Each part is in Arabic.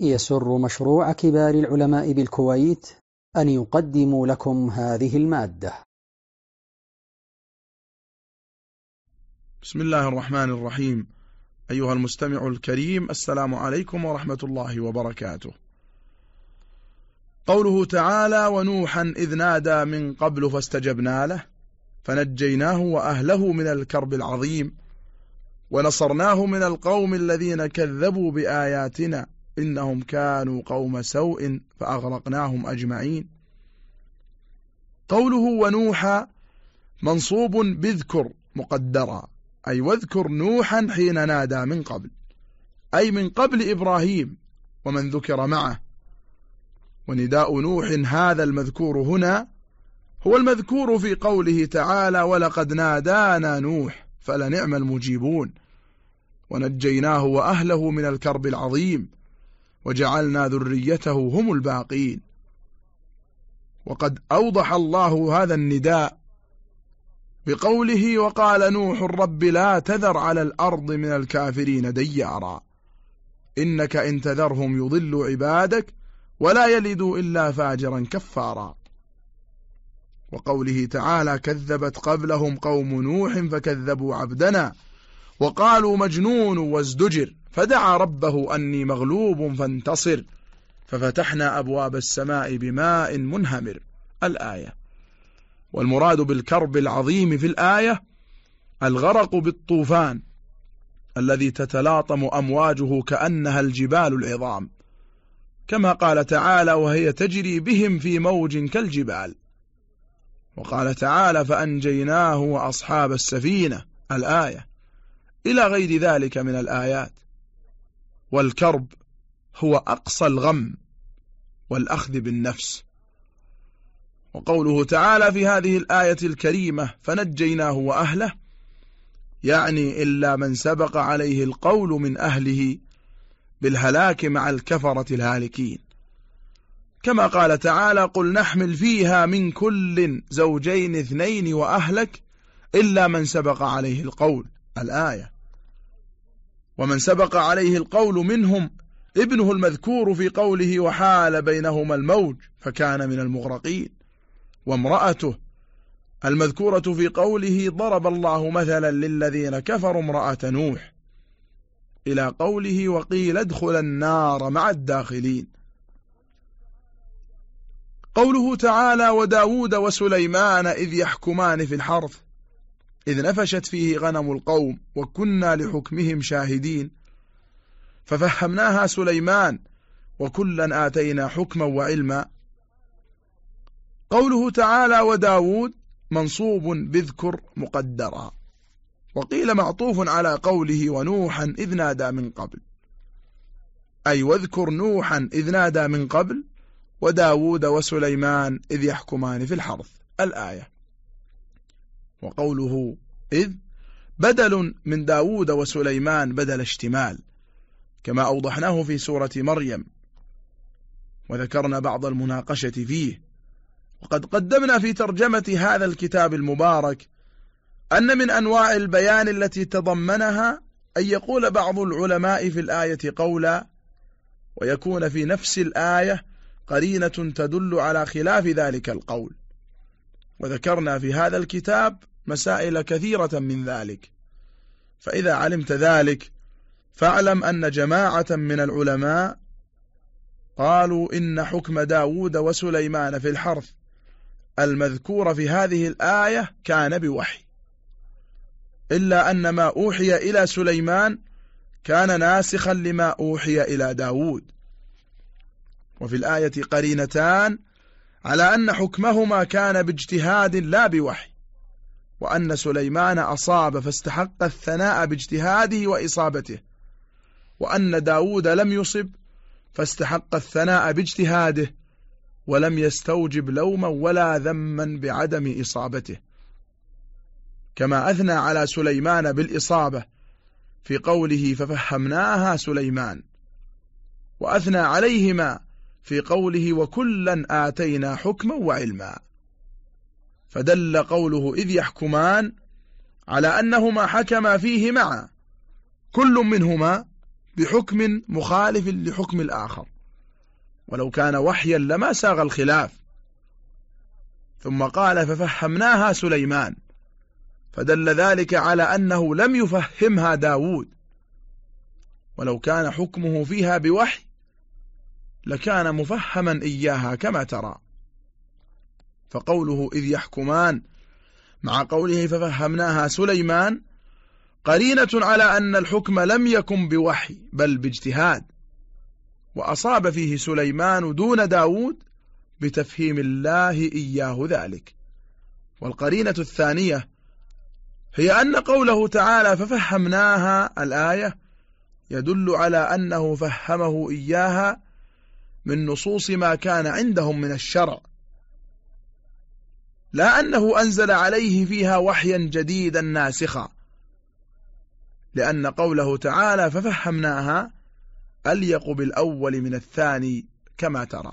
يسر مشروع كبار العلماء بالكويت أن يقدم لكم هذه المادة. بسم الله الرحمن الرحيم. أيها المستمع الكريم السلام عليكم ورحمة الله وبركاته. قوله تعالى ونوحا إذ نادى من قبل فاستجبنا له فنجيناه وأهله من الكرب العظيم ونصرناه من القوم الذين كذبوا بآياتنا إنهم كانوا قوم سوء فأغرقناهم أجمعين. قوله ونوحا منصوب بذكر مقدرا أي واذكر نوحا حين نادى من قبل أي من قبل إبراهيم ومن ذكر معه. ونداء نوح هذا المذكور هنا هو المذكور في قوله تعالى ولقد نادانا نوح فلنعم المجيبون ونجيناه وأهله من الكرب العظيم. وجعلنا ذريته هم الباقين. وقد أوضح الله هذا النداء بقوله وقال نوح الرب لا تذر على الأرض من الكافرين ديارا. إنك إن تذرهم يضل عبادك ولا يلدوا إلا فاجرا كفارا. وقوله تعالى كذبت قبلهم قوم نوح فكذبوا عبدنا. وقالوا مجنون وازدجر. فدعا ربه أني مغلوب فانتصر. ففتحنا أبواب السماء بماء منهمر. الآية. والمراد بالكرب العظيم في الآية الغرق بالطوفان الذي تتلاطم أمواجه كأنها الجبال العظام. كما قال تعالى وهي تجري بهم في موج كالجبال وقال تعالى فأنجيناه وأصحاب السفينة الآية. إلى غير ذلك من الآيات. والكرب هو أقصى الغم والأخذ بالنفس. وقوله تعالى في هذه الآية الكريمة فنجيناه وأهله يعني إلا من سبق عليه القول من أهله بالهلاك مع الكفرة الهالكين. كما قال تعالى قل نحمل فيها من كل زوجين اثنين وأهلك إلا من سبق عليه القول. الآية. ومن سبق عليه القول منهم ابنه المذكور في قوله وحال بينهما الموج فكان من المغرقين. وامرأته المذكورة في قوله ضرب الله مثلا للذين كفروا امرأة نوح. إلى قوله وقيل ادخل النار مع الداخلين. قوله تعالى وداود وسليمان إذ يحكمان في الحرث. إذ نفشت فيه غنم القوم وكنا لحكمهم شاهدين ففهمناها سليمان وكلا آتينا حكما وعلما. قوله تعالى وداود منصوب بذكر مقدرا وقيل معطوف على قوله ونوحا إذ نادى من قبل أي واذكر نوحا إذ نادى من قبل وداود وسليمان إذ يحكمان في الحرث الآية. وقوله إذ بدل من داود وسليمان بدل اشتمال كما أوضحناه في سورة مريم وذكرنا بعض المناقشة فيه. وقد قدمنا في ترجمة هذا الكتاب المبارك أن من أنواع البيان التي تضمنها أن يقول بعض العلماء في الآية قولا ويكون في نفس الآية قرينة تدل على خلاف ذلك القول. وذكرنا في هذا الكتاب مسائل كثيرة من ذلك. فإذا علمت ذلك فاعلم أن جماعة من العلماء قالوا إن حكم داود وسليمان في الحرث المذكور في هذه الآية كان بوحي. إلا أن ما أوحي إلى سليمان كان ناسخا لما أوحي إلى داود. وفي الآية قرينتان على أن حكمهما كان باجتهاد لا بوحي وأن سليمان أصاب فاستحق الثناء باجتهاده وإصابته وأن داود لم يصب فاستحق الثناء باجتهاده ولم يستوجب لوما ولا ذما بعدم إصابته. كما أثنى على سليمان بالإصابة في قوله ففهمناها سليمان وأثنى عليهما في قوله وكلا آتينا حكما وعلما. فدل قوله إذ يحكمان على أنهما حكما فيه معا كل منهما بحكم مخالف لحكم الآخر. ولو كان وحيا لما ساغ الخلاف. ثم قال ففهمناها سليمان. فدل ذلك على أنه لم يفهمها داود ولو كان حكمه فيها بوحي لكان مفهما إياها كما ترى. فقوله إذ يحكمان مع قوله ففهمناها سليمان قرينة على أن الحكم لم يكن بوحي بل باجتهاد. وأصاب فيه سليمان دون داود بتفهيم الله إياه ذلك. والقرينة الثانية هي أن قوله تعالى ففهمناها الآية يدل على أنه فهمه إياها من نصوص ما كان عندهم من الشرع. لا أنه أنزل عليه فيها وحيا جديدا ناسخا. لأن قوله تعالى ففهمناها أليق بالأول من الثاني كما ترى.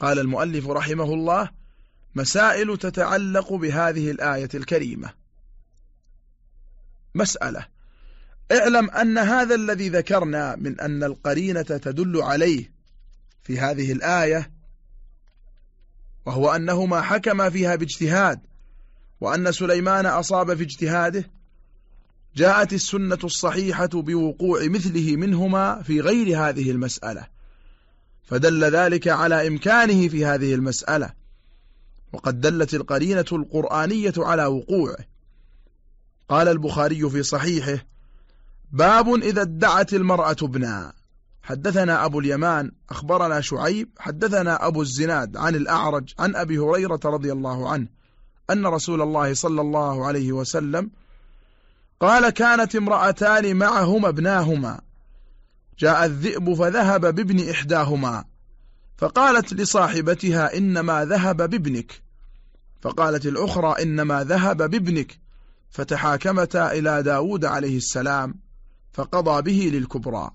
قال المؤلف رحمه الله مسائل تتعلق بهذه الآية الكريمة. مسألة اعلم أن هذا الذي ذكرنا من أن القرينة تدل عليه في هذه الآية وهو أنهما حكما فيها باجتهاد وأن سليمان أصاب في اجتهاده جاءت السنة الصحيحة بوقوع مثله منهما في غير هذه المسألة فدل ذلك على إمكانه في هذه المسألة وقد دلت القرينة القرآنية على وقوعه. قال البخاري في صحيحه باب إذا ادعت المرأة ابنا حدثنا أبو اليمان أخبرنا شعيب حدثنا أبو الزناد عن الأعرج عن أبي هريرة رضي الله عنه أن رسول الله صلى الله عليه وسلم قال كانت امرأتان معهما ابناهما. جاء الذئب فذهب بابن إحداهما. فقالت لصاحبتها إنما ذهب بابنك. فقالت الأخرى إنما ذهب بابنك. فتحاكمتا إلى داود عليه السلام. فقضى به للكبرى.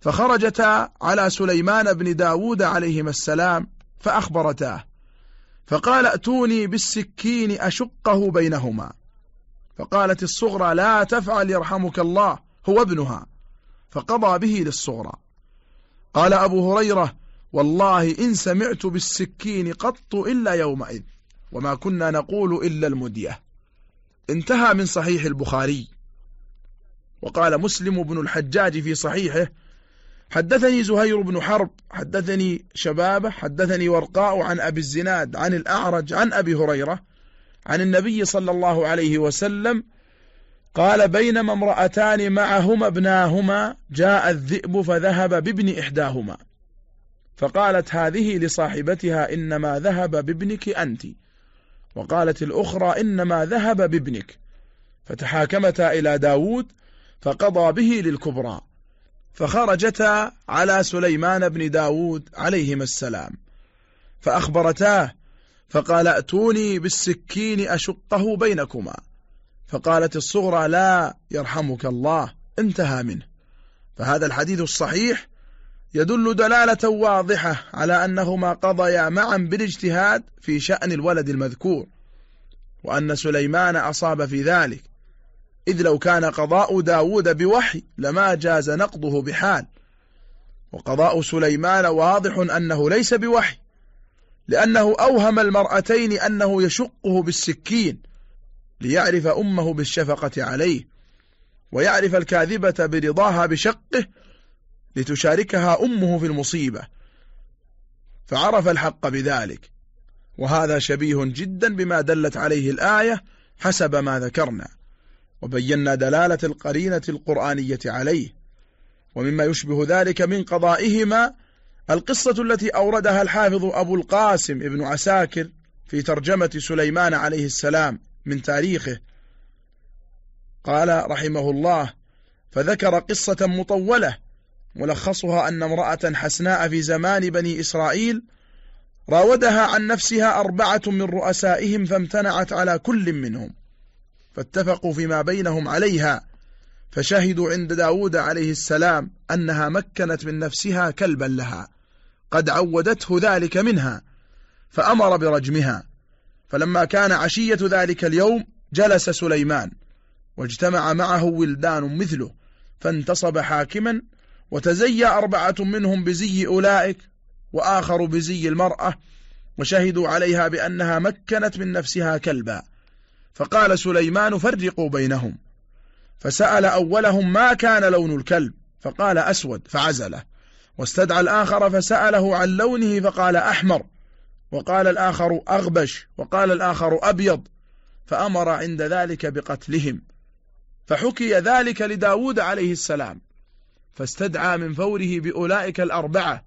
فخرجتا على سليمان بن داود عليهما السلام فأخبرتاه فقال ائتوني بالسكين أشقه بينهما. فقالت الصغرى لا تفعل يرحمك الله هو ابنها. فقضى به للصغرى. قال أبو هريرة والله إن سمعت بالسكين قط إلا يومئذ وما كنا نقول إلا المدية. انتهى من صحيح البخاري. وقال مسلم بن الحجاج في صحيحه حدثني زهير بن حرب حدثني شبابه حدثني ورقاء عن أبي الزناد عن الأعرج عن أبي هريرة عن النبي صلى الله عليه وسلم قال بينما امرأتان معهما ابناهما جاء الذئب فذهب بابن إحداهما. فقالت هذه لصاحبتها إنما ذهب بابنك أنت. وقالت الأخرى إنما ذهب بابنك. فتحاكمتا إلى داود فقضى به للكبرى فخرجتا على سليمان بن داود عليهما السلام. فأخبرتاه فقال ائتوني بالسكين أشقه بينكما. فقالت الصغرى لا يرحمك الله. انتهى منه. فهذا الحديث الصحيح يدل دلالة واضحة على أنهما قضيا معا بالاجتهاد في شأن الولد المذكور وأن سليمان أصاب في ذلك. إذ لو كان قضاء داود بوحي لما جاز نقضه بحال. وقضاء سليمان واضح أنه ليس بوحي لأنه أوهم المرأتين أنه يشقه بالسكين ليعرف أمه بالشفقة عليه ويعرف الكاذبة برضاها بشقه لتشاركها أمه في المصيبة. فعرف الحق بذلك. وهذا شبيه جدا بما دلت عليه الآية حسب ما ذكرنا. وبينا دلالة القرينة القرآنية عليه. ومما يشبه ذلك من قضائهما القصة التي أوردها الحافظ أبو القاسم ابن عساكر في ترجمة سليمان عليه السلام من تاريخه. قال رحمه الله فذكر قصة مطولة ملخصها أن امرأة حسناء في زمان بني إسرائيل راودها عن نفسها أربعة من رؤسائهم فامتنعت على كل منهم. فاتفقوا فيما بينهم عليها فشهدوا عند داود عليه السلام أنها مكنت من نفسها كلبا لها قد عودته ذلك منها فأمر برجمها فلما كان عشية ذلك اليوم جلس سليمان واجتمع معه ولدان مثله فانتصب حاكما وتزيى أربعة منهم بزي أولئك وآخر بزي المرأة وشهدوا عليها بأنها مكنت من نفسها كلبا. فقال سليمان فرقوا بينهم. فسأل أولهم ما كان لون الكلب فقال أسود فعزله. واستدعى الآخر فسأله عن لونه فقال أحمر. وقال الآخر أغبش وقال الآخر أبيض. فأمر عند ذلك بقتلهم. فحكي ذلك لداود عليه السلام. فاستدعى من فوره بأولئك الأربعة.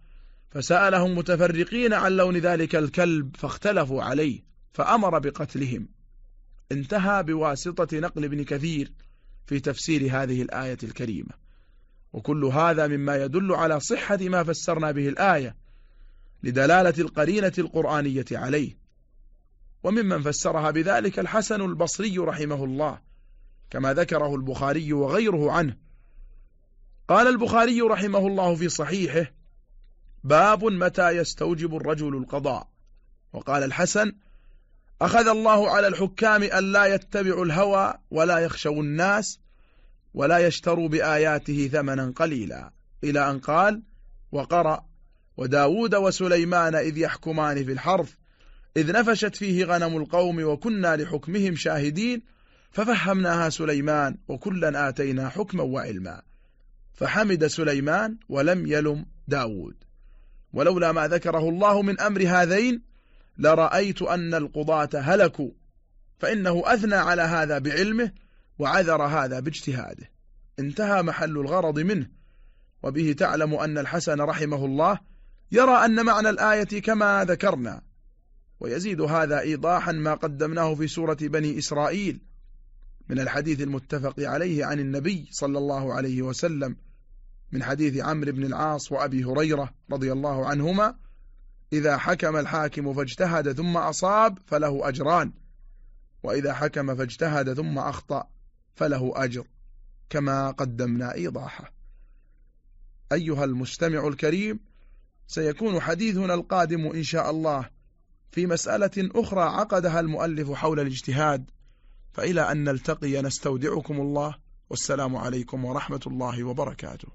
فسألهم متفرقين عن لون ذلك الكلب فاختلفوا عليه فأمر بقتلهم. انتهى بواسطة نقل ابن كثير في تفسير هذه الآية الكريمة. وكل هذا مما يدل على صحة ما فسرنا به الآية لدلالة القرينة القرآنية عليه. وممن فسرها بذلك الحسن البصري رحمه الله كما ذكره البخاري وغيره عنه. قال البخاري رحمه الله في صحيحه باب متى يستوجب الرجل القضاء وقال الحسن أخذ الله على الحكام أن لا يتبعوا الهوى ولا يخشوا الناس ولا يشتروا بآياته ثمنا قليلا. إلى أن قال وقرأ وداود وسليمان إذ يحكمان في الحرث إذ نفشت فيه غنم القوم وكنا لحكمهم شاهدين ففهمناها سليمان وكلا آتينا حكما وعلما. فحمد سليمان ولم يلم داود. ولولا ما ذكره الله من أمر هذين لرأيت أن القضاة هلكوا فإنه أثنى على هذا بعلمه وعذر هذا باجتهاده. انتهى محل الغرض منه وبه تعلم أن الحسن رحمه الله يرى أن معنى الآية كما ذكرنا ويزيد هذا إيضاحا ما قدمناه في سورة بني إسرائيل من الحديث المتفق عليه عن النبي صلى الله عليه وسلم من حديث عمرو بن العاص وأبي هريرة رضي الله عنهما إذا حكم الحاكم فاجتهد ثم أصاب فله أجران. وإذا حكم فاجتهد ثم أخطأ فله أجر كما قدمنا إيضاحه أيها المستمع الكريم سيكون حديثنا القادم إن شاء الله في مسألة أخرى عقدها المؤلف حول الاجتهاد. فإلى أن نلتقي نستودعكم الله. والسلام عليكم ورحمة الله وبركاته.